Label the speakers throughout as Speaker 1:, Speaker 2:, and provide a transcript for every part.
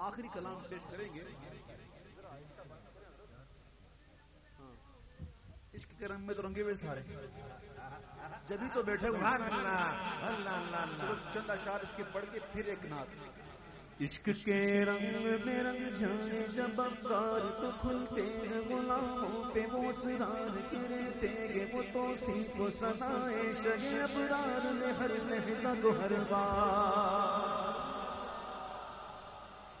Speaker 1: آخری کلام پیش کریں گے۔ ہاں۔ عشق کے رنگ میں تو رنگے ہوئے سارے۔ جبھی تو بیٹھے چلو چند اشار اس کے پڑھ کے پھر ایک نعت۔ عشق کے رنگ میں رنگ جائے جب افکار تو کھلتے ہیں غلاموں پہ وہ اسرار گرتے گے وہ تو سیکھ و سنائے شہ ابرار میں ہر لحظہ کو ہر بار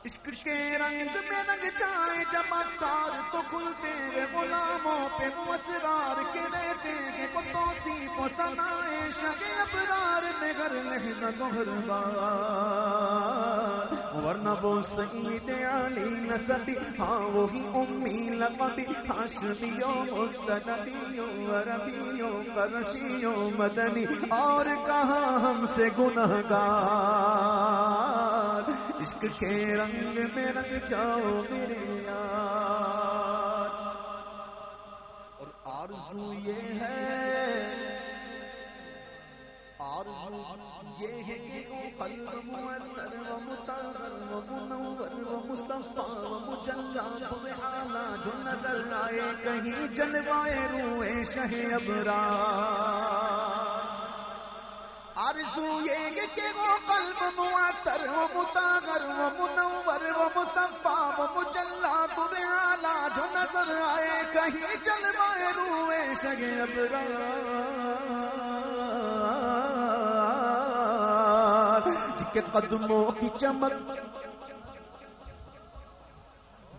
Speaker 1: عشق کے رنگ میں رنگ جائے جب افکار تو کھلتے ہیں غلاموں پہ وہ اسرار گرتے گے وہ تو سیکھ و سنائے شہ ابرار میں ہر لحظہ کو بار ورنہ وہ سعید علی نسبی ہاں وہی امی لقبی، ہاشمیوں متنبیوں عربیوں، قرشیوں، مدنی۔ اور کہاں ہم سے گناہ گار؟ عشق کے رنگ میں رنگ جاؤ میرے یار۔ اور آرزو یہ ہے، آرزو یہ ہے کہ وہ قلب معطر و متغر و منور و مصفا و مجلا بحالا جو نظر آئے، کہیں جلوائے روئے شہ ابرار۔ آرزو یہ کہ وہ قلب معطر و متاغر و منور و مصفا و مجلہ در عالی جو نظر آئے کہیں جلوائے روئے شگ ابرار۔ جن کے قدموں کی چمک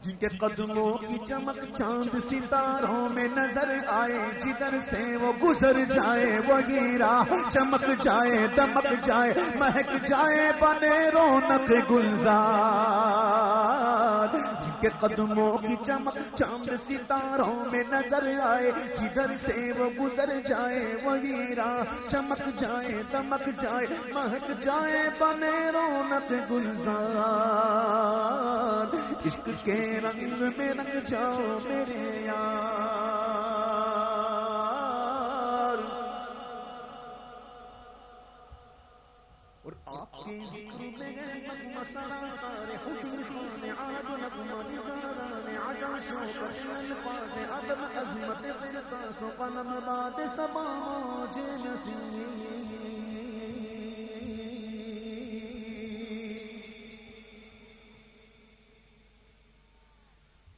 Speaker 1: جن کے قدموں کی چمک چاند ستاروں میں نظر آئے جدھر سے وہ گزر جائے وہ گیرا چمک جائے، دمک جائے، مہک جائے، بنے رونق گلزار۔ کے قدموں کی چمک چاند ستاروں میں نظر آئے، جدھر سے وہ گزر جائے وہ راہ۔ چمک جائے، دمک جائے، مہک جائے بنے رونق گلزار۔ عشق کے رنگ میں رنگ جاؤ میرے یار۔ اور آپ کے ذکر میں نغمہ سرا سارے خودی خان عاد نغمہ نگاران عجا شوکت الفاظ عدم عظمت فرقاس و قلم باد سبا موج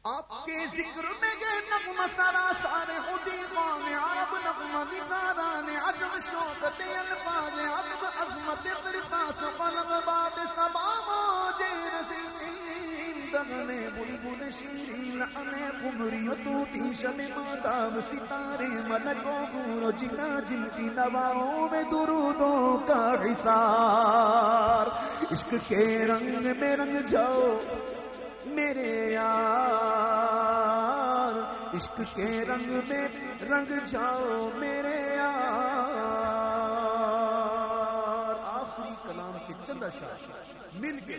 Speaker 1: آپ کے ذکر میں گئے نغمہ سارا سارے خودی قوم عرب عجم شوکت الفاظ عدم عظمت فرقاس و قلم باد سبا موج رسیم دغنے بلبل شیرین لعنے قمری و توتی شب مادام، ستارے ملکوں گورو جنا جن کی نواؤں میں درودوں کا حصار۔ عشق کے رنگ میں رنگ جاؤ میرے یار۔ عشق کے رنگ میں رنگ جاؤ میرے مل کے